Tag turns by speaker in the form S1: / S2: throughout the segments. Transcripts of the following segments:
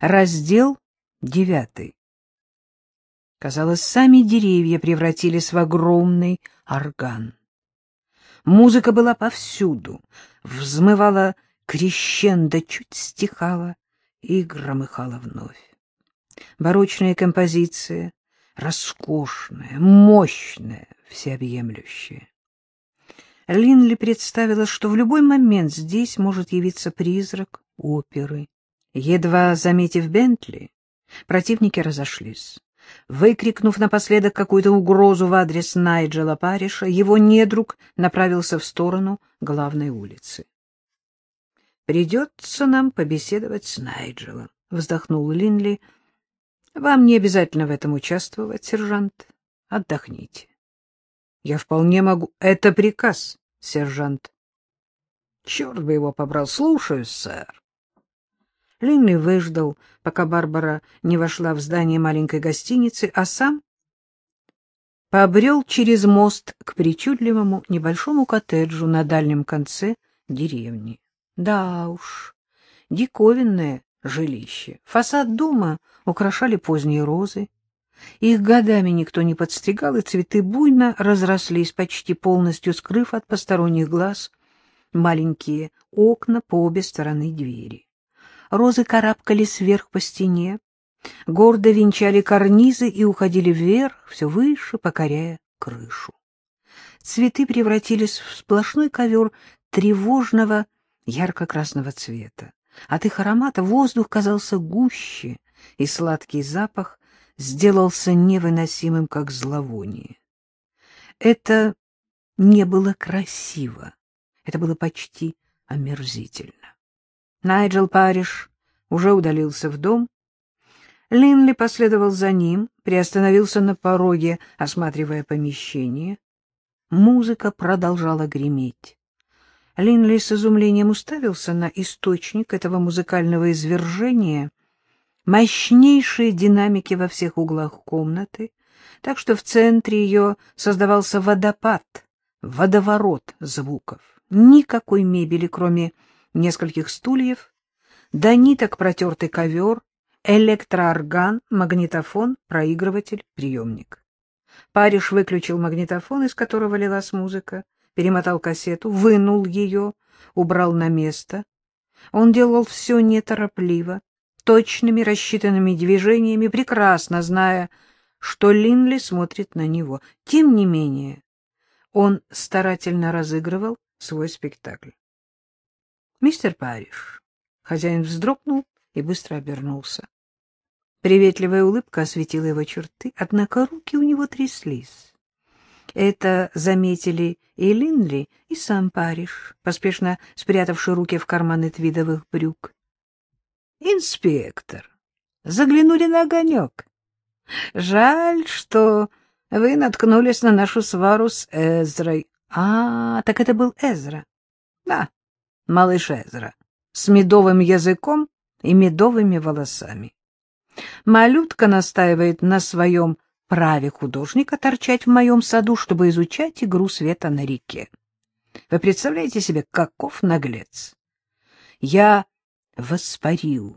S1: Раздел девятый. Казалось, сами деревья превратились в огромный орган. Музыка была повсюду, взмывала крещендо, чуть стихала и громыхала вновь. Барочная композиция, роскошная, мощная, всеобъемлющая. Линли представила, что в любой момент здесь может явиться призрак оперы. Едва заметив Бентли, противники разошлись. Выкрикнув напоследок какую-то угрозу в адрес Найджела Париша, его недруг направился в сторону главной улицы. «Придется нам побеседовать с Найджелом», — вздохнул Линли. «Вам не обязательно в этом участвовать, сержант. Отдохните». «Я вполне могу...» «Это приказ, сержант». «Черт бы его побрал! Слушаюсь, сэр». Линли выждал, пока Барбара не вошла в здание маленькой гостиницы, а сам побрел через мост к причудливому небольшому коттеджу на дальнем конце деревни. Да уж, диковинное жилище. Фасад дома украшали поздние розы. Их годами никто не подстригал, и цветы буйно разрослись, почти полностью скрыв от посторонних глаз маленькие окна по обе стороны двери розы карабкались вверх по стене, гордо венчали карнизы и уходили вверх, все выше, покоряя крышу. Цветы превратились в сплошной ковер тревожного ярко-красного цвета. От их аромата воздух казался гуще, и сладкий запах сделался невыносимым, как зловоние. Это не было красиво, это было почти омерзительно. Найджел Париш уже удалился в дом. Линли последовал за ним, приостановился на пороге, осматривая помещение. Музыка продолжала греметь. Линли с изумлением уставился на источник этого музыкального извержения, мощнейшие динамики во всех углах комнаты, так что в центре ее создавался водопад, водоворот звуков. Никакой мебели, кроме нескольких стульев, до ниток протертый ковер, электроорган, магнитофон, проигрыватель, приемник. Париж выключил магнитофон, из которого лилась музыка, перемотал кассету, вынул ее, убрал на место. Он делал все неторопливо, точными рассчитанными движениями, прекрасно зная, что Линли смотрит на него. Тем не менее, он старательно разыгрывал свой спектакль. Мистер Париж. Хозяин вздрогнул и быстро обернулся. Приветливая улыбка осветила его черты, однако руки у него тряслись. Это заметили и Линли, и сам Париж, поспешно спрятавший руки в карманы твидовых брюк. — Инспектор, заглянули на огонек. Жаль, что вы наткнулись на нашу свару с Эзрой. — А, так это был Эзра. — Да, малыш Эзра, с медовым языком и медовыми волосами. Малютка настаивает на своем праве художника торчать в моем саду, чтобы изучать игру света на реке. Вы представляете себе, каков наглец? Я воспарил,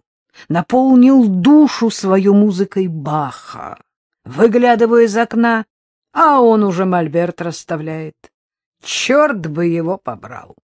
S1: наполнил душу свою музыкой Баха, выглядываю из окна, а он уже мольберт расставляет. Черт бы его побрал!